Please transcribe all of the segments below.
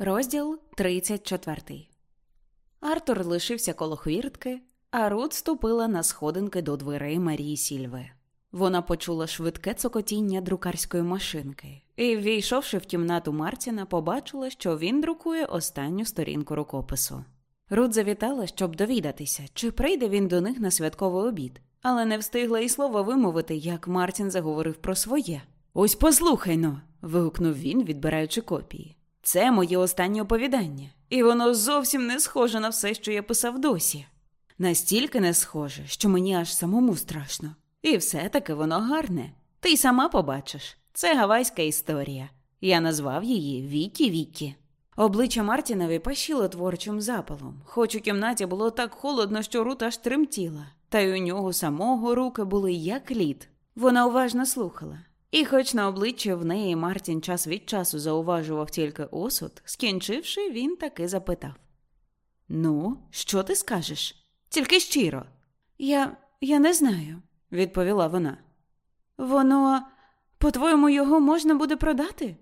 Розділ 34 Артур лишився коло хвіртки, а Рут ступила на сходинки до дверей Марії Сільви. Вона почула швидке цокотіння друкарської машинки і, ввійшовши в кімнату Мартіна, побачила, що він друкує останню сторінку рукопису. Рут завітала, щоб довідатися, чи прийде він до них на святковий обід, але не встигла і слова вимовити, як Мартін заговорив про своє. Ось послухай но. вигукнув він, відбираючи копії. Це моє останнє оповідання, і воно зовсім не схоже на все, що я писав досі. Настільки не схоже, що мені аж самому страшно. І все-таки воно гарне. Ти й сама побачиш. Це гавайська історія. Я назвав її Вікі Вікі. Обличчя Мартінові пащило творчим запалом, хоч у кімнаті було так холодно, що Рут аж тремтіла, та й у нього самого руки були як лід. Вона уважно слухала. І, хоч на обличчі в неї Мартін час від часу зауважував тільки осуд, скінчивши, він таки запитав: Ну, що ти скажеш? Тільки щиро. Я я не знаю, відповіла вона. Воно, по-твоєму, його можна буде продати?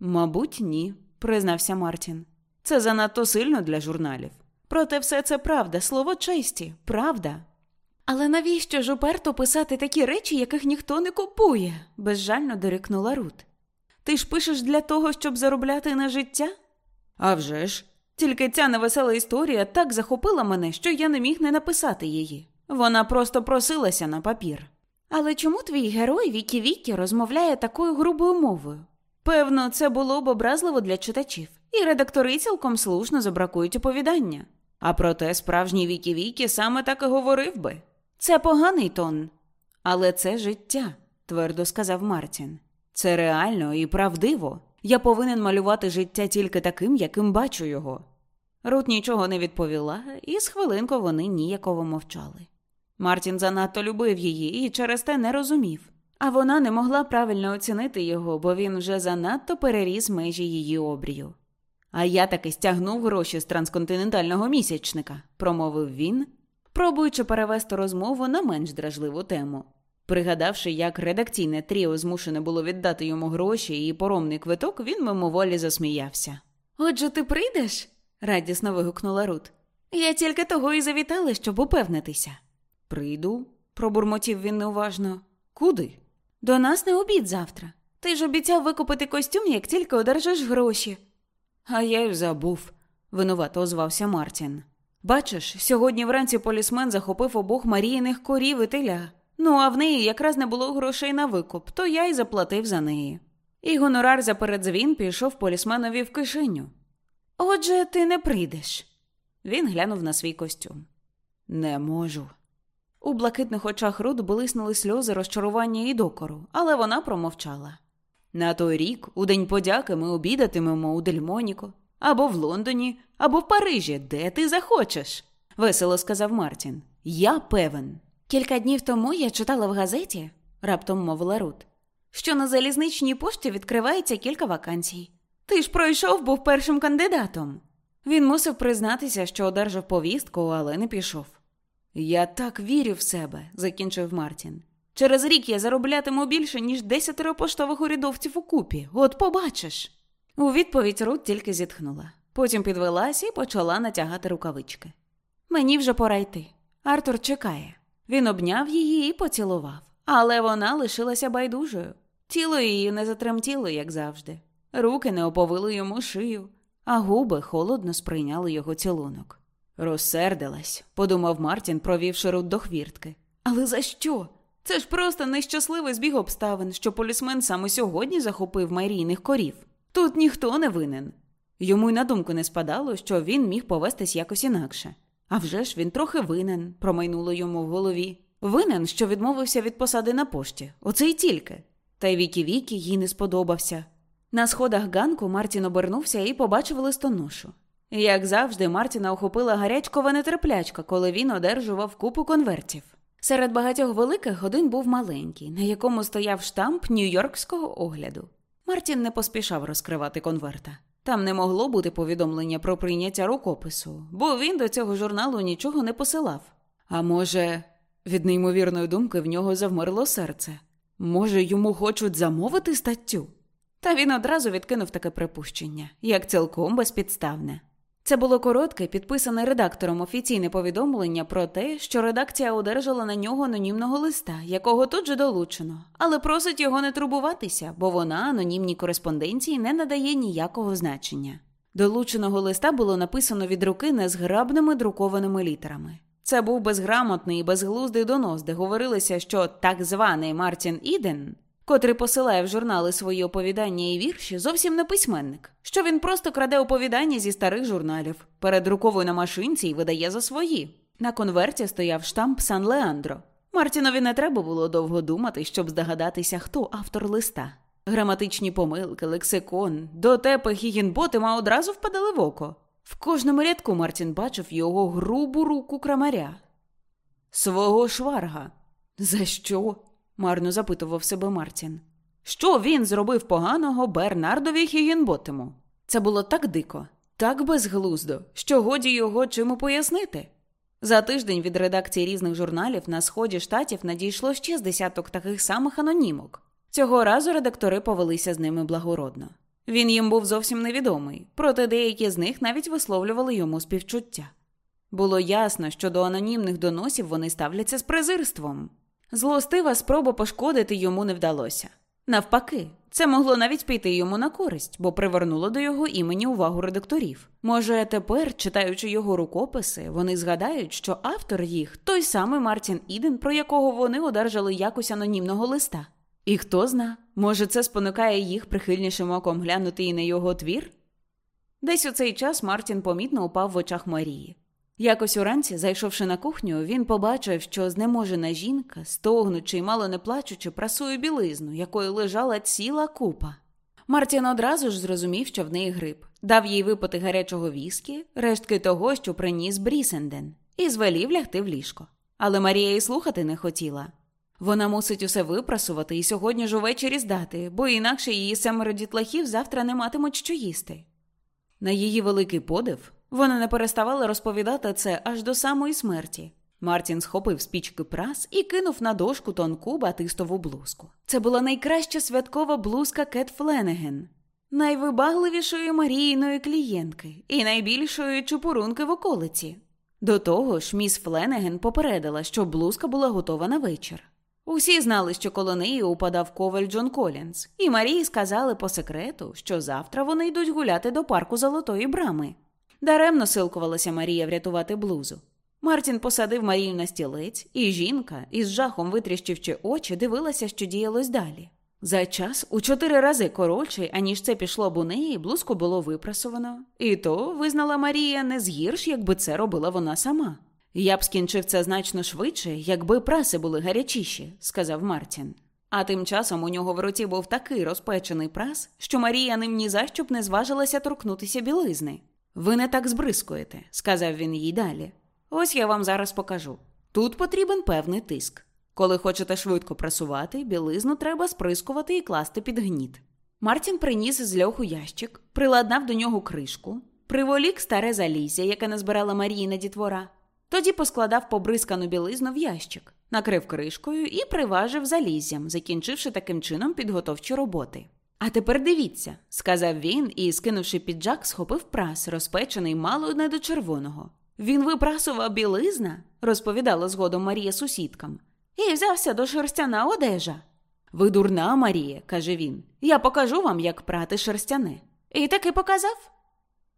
Мабуть, ні, признався Мартін. Це занадто сильно для журналів. Проте все це правда, слово честі, правда. Але навіщо ж уперто писати такі речі, яких ніхто не купує? безжально дорікнула Рут. Ти ж пишеш для того, щоб заробляти на життя? «А вже ж! Тільки ця невесела історія так захопила мене, що я не міг не написати її. Вона просто просилася на папір. Але чому твій герой Вікі Вікі розмовляє такою грубою мовою? Певно, це було б образливо для читачів, і редактори цілком слушно забракують оповідання. А проте справжній Вікі Вікі саме так і говорив би. Це поганий тон, але це життя, твердо сказав Мартін. Це реально і правдиво. Я повинен малювати життя тільки таким, яким бачу його. Рут нічого не відповіла, і з хвилинку вони ніяково мовчали. Мартін занадто любив її і через те не розумів, а вона не могла правильно оцінити його, бо він вже занадто переріс межі її обрію. А я таки стягнув гроші з трансконтинентального місячника, промовив він, пробуючи перевести розмову на менш дражливу тему. Пригадавши, як редакційне тріо змушене було віддати йому гроші і поромний квиток, він мимоволі засміявся. Отже, ти прийдеш? радісно вигукнула Рут. Я тільки того і завітала, щоб упевнитися. Прийду, пробурмотів він неуважно. Куди? До нас не обід завтра. Ти ж обіцяв викупити костюм, як тільки одержиш гроші. А я й забув, винувато озвався Мартін. Бачиш, сьогодні вранці полісмен захопив обох Маріїних корів і теля. Ну, а в неї якраз не було грошей на викуп, то я й заплатив за неї. І гонорар за передзвін пішов полісменові в кишеню. Отже, ти не прийдеш. Він глянув на свій костюм. Не можу. У блакитних очах Рут блиснули сльози розчарування і докору, але вона промовчала. На той рік, у День подяки, ми обідатимемо у Дельмоніко, або в Лондоні, або в Парижі, де ти захочеш, весело сказав Мартін. Я певен. Кілька днів тому я читала в газеті, раптом мовила Рут, що на залізничній пошті відкривається кілька вакансій. Ти ж пройшов був першим кандидатом. Він мусив признатися, що одержав повістку, але не пішов. Я так вірю в себе, закінчив Мартін. Через рік я зароблятиму більше, ніж десятеро поштових урядовців у купі. От побачиш. У відповідь Рут тільки зітхнула. Потім підвелася і почала натягати рукавички. Мені вже пора йти. Артур чекає. Він обняв її і поцілував, але вона лишилася байдужою. Тіло її не затремтіло, як завжди. Руки не оповили йому шию, а губи холодно сприйняли його цілунок. Розсердилась, подумав Мартін, провівши рут до хвіртки. Але за що? Це ж просто нещасливий збіг обставин, що полісмен саме сьогодні захопив майрійних корів. Тут ніхто не винен. Йому й на думку не спадало, що він міг повестись якось інакше. А вже ж він трохи винен, промайнуло йому в голові. Винен, що відмовився від посади на пошті. Оце й тільки. Та й віки віки їй не сподобався. На сходах ганку Мартін обернувся і побачив листоношу. Як завжди, Мартіна охопила гарячкова нетерплячка, коли він одержував купу конвертів. Серед багатьох великих один був маленький, на якому стояв штамп нью-йоркського огляду. Мартін не поспішав розкривати конверта. Там не могло бути повідомлення про прийняття рукопису, бо він до цього журналу нічого не посилав. А може, від неймовірної думки в нього завмерло серце. Може, йому хочуть замовити статтю? Та він одразу відкинув таке припущення, як цілком безпідставне. Це було коротке, підписане редактором офіційне повідомлення про те, що редакція одержала на нього анонімного листа, якого тут же долучено, але просить його не турбуватися, бо вона анонімній кореспонденції не надає ніякого значення. Долученого листа було написано від руки незграбними друкованими літерами. Це був безграмотний і безглуздий донос, де говорилося, що так званий Мартін Іден котрий посилає в журнали свої оповідання і вірші, зовсім не письменник, що він просто краде оповідання зі старих журналів, передруковує на машинці і видає за свої. На конверті стояв штамп Сан Леандро. Мартінові не треба було довго думати, щоб здогадатися, хто автор листа. Граматичні помилки, лексикон, дотепи Хігінботима одразу впадали в око. В кожному рядку Мартін бачив його грубу руку крамаря. Свого шварга. За що? Марно запитував себе Мартін. Що він зробив поганого Бернардові Хігінботему? Це було так дико, так безглуздо, що годі його чиму пояснити. За тиждень від редакції різних журналів на сході штатів надійшло ще з десяток таких самих анонімок. Цього разу редактори повелися з ними благородно. Він їм був зовсім невідомий, проте деякі з них навіть висловлювали йому співчуття. Було ясно, що до анонімних доносів вони ставляться з презирством. Злостива спроба пошкодити йому не вдалося. Навпаки, це могло навіть піти йому на користь, бо привернуло до його імені увагу редакторів. Може, тепер, читаючи його рукописи, вони згадають, що автор їх той самий Мартін Іден, про якого вони одержали якось анонімного листа. І хто зна, може, це спонукає їх прихильнішим оком глянути і на його твір? Десь у цей час Мартін помітно упав в очах Марії. Якось уранці, зайшовши на кухню, він побачив, що знеможена жінка, стогнучи й мало не плачучи, прасує білизну, якою лежала ціла купа. Мартін одразу ж зрозумів, що в неї грип, дав їй випити гарячого віскі, рештки того, що приніс Брісенден, і звелів лягти в ліжко. Але Марія й слухати не хотіла. Вона мусить усе випрасувати і сьогодні ж увечері здати, бо інакше її семеро дітлахів завтра не матимуть що їсти. На її великий подив. Вона не переставала розповідати це аж до самої смерті. Мартін схопив з пічки прас і кинув на дошку тонку батистову блузку. Це була найкраща святкова блузка Кет Фленеген, найвибагливішої Марійної клієнтки і найбільшої чупурунки в околиці. До того ж, міс Фленеген попередила, що блузка була готова на вечір. Усі знали, що коло неї упадав коваль Джон Колінс, і Марії сказали по секрету, що завтра вони йдуть гуляти до парку Золотої брами. Даремно силкувалася Марія врятувати блузу. Мартін посадив Марію на стілець, і жінка, із жахом витріщивши очі, дивилася, що діялось далі. За час у чотири рази коротший, аніж це пішло б у неї, блузку було випрасовано. І то, визнала Марія, не згірш, якби це робила вона сама. Я б скінчив це значно швидше, якби праси були гарячіші, сказав Мартін. А тим часом у нього в руці був такий розпечений прас, що Марія ним ні за що б не зважилася торкнутися білизни. Ви не так збризкуєте, сказав він їй далі. Ось я вам зараз покажу. Тут потрібен певний тиск. Коли хочете швидко прасувати, білизну треба сприскувати і класти під гніт. Мартін приніс з льоху ящик, приладнав до нього кришку, приволік старе залізя, яке назбирала Маріїна дітвора. Тоді поскладав побризкану білизну в ящик, накрив кришкою і приважив заліззям, закінчивши таким чином підготовчі роботи. А тепер дивіться, сказав він і, скинувши піджак, схопив прас, розпечений мало не до червоного. Він випрасував білизна, розповідала згодом Марія сусідкам, і взявся до шерстяна одежа. Ви дурна, Марія, каже він, я покажу вам, як прати шерстяне. І таки показав.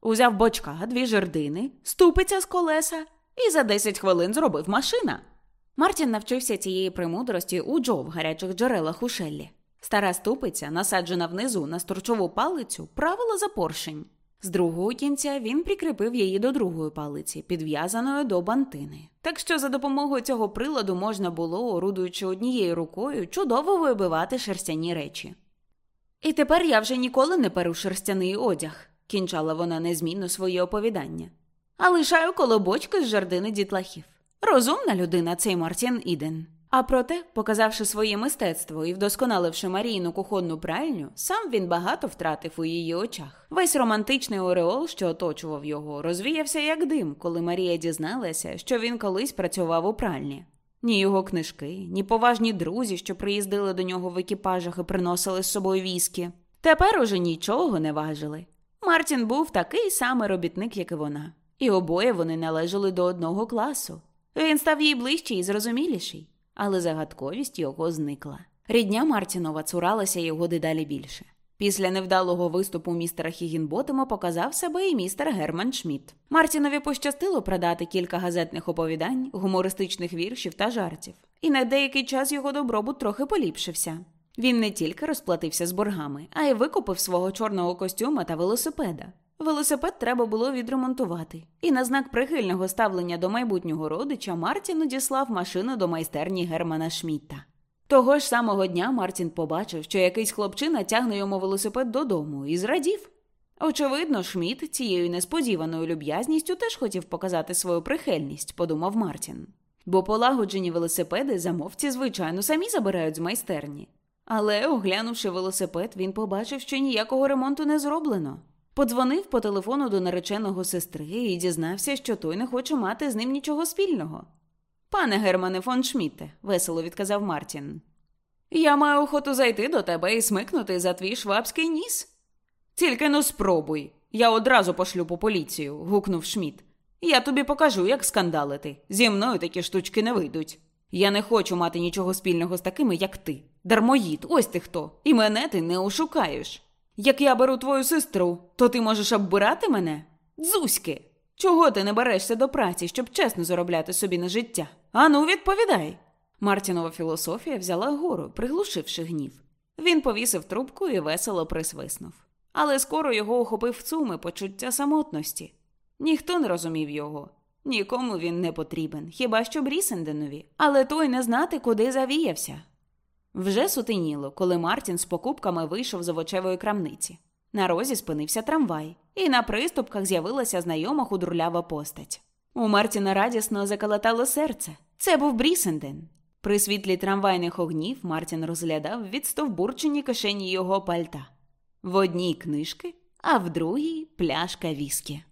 Узяв бочка, дві жердини, ступиця з колеса, і за десять хвилин зробив машина. Мартін навчився цієї премудрості у Джо в гарячих джерелах у Шеллі. Стара ступиця, насаджена внизу на сторчову палицю, правила за поршень. З другого кінця він прикріпив її до другої палиці, підв'язаної до бантини. Так що за допомогою цього приладу можна було, орудуючи однією рукою, чудово вибивати шерстяні речі. І тепер я вже ніколи не перу шерстяний одяг, кінчала вона незмінно своє оповідання. А лишаю колобочки з жардини дітлахів. Розумна людина цей Мартін Іден. А проте, показавши своє мистецтво і вдосконаливши Марійну кухонну пральню, сам він багато втратив у її очах. Весь романтичний ореол, що оточував його, розвіявся як дим, коли Марія дізналася, що він колись працював у пральні. Ні його книжки, ні поважні друзі, що приїздили до нього в екіпажах і приносили з собою віскі. Тепер уже нічого не важили. Мартін був такий самий робітник, як і вона, і обоє вони належали до одного класу. Він став їй ближчий і зрозуміліший, але загадковість його зникла. Рідня Мартінова цуралася його дедалі більше. Після невдалого виступу містера Хігінботема показав себе і містер Герман Шмідт. Мартінові пощастило продати кілька газетних оповідань, гумористичних віршів та жартів, і на деякий час його добробут трохи поліпшився. Він не тільки розплатився з боргами, а й викупив свого чорного костюма та велосипеда. Велосипед треба було відремонтувати, і на знак прихильного ставлення до майбутнього родича Мартін одіслав машину до майстерні Германа Шмітта. Того ж самого дня Мартін побачив, що якийсь хлопчина тягне йому велосипед додому і зрадів. Очевидно, Шміт цією несподіваною люб'язністю теж хотів показати свою прихильність, подумав Мартін. Бо полагоджені велосипеди замовці, звичайно, самі забирають з майстерні. Але, оглянувши велосипед, він побачив, що ніякого ремонту не зроблено. Подзвонив по телефону до нареченого сестри і дізнався, що той не хоче мати з ним нічого спільного. Пане Германе фон Шмітте, весело відказав Мартін. Я маю охоту зайти до тебе і смикнути за твій швабський ніс. Тільки ну спробуй. Я одразу пошлю по поліцію, гукнув Шміт. Я тобі покажу, як скандалити. Зі мною такі штучки не вийдуть. Я не хочу мати нічого спільного з такими, як ти. Дармоїд, ось ти хто. І мене ти не ошукаєш. Як я беру твою сестру, то ти можеш оббирати мене? Дзузьки! Чого ти не берешся до праці, щоб чесно заробляти собі на життя? Ану, відповідай. Мартінова філософія взяла гору, приглушивши гнів. Він повісив трубку і весело присвиснув. Але скоро його охопив цуми почуття самотності. Ніхто не розумів його, нікому він не потрібен, хіба що Брісенденові, але той не знати, куди завіявся. Вже сутеніло, коли Мартін з покупками вийшов з овочевої крамниці. На розі спинився трамвай, і на приступках з'явилася знайома худрулява постать. У Мартіна радісно заколотало серце. Це був Брісенден. При світлі трамвайних огнів Мартін розглядав відстовбурчені кишені його пальта. В одній книжки, а в другій пляшка віскі.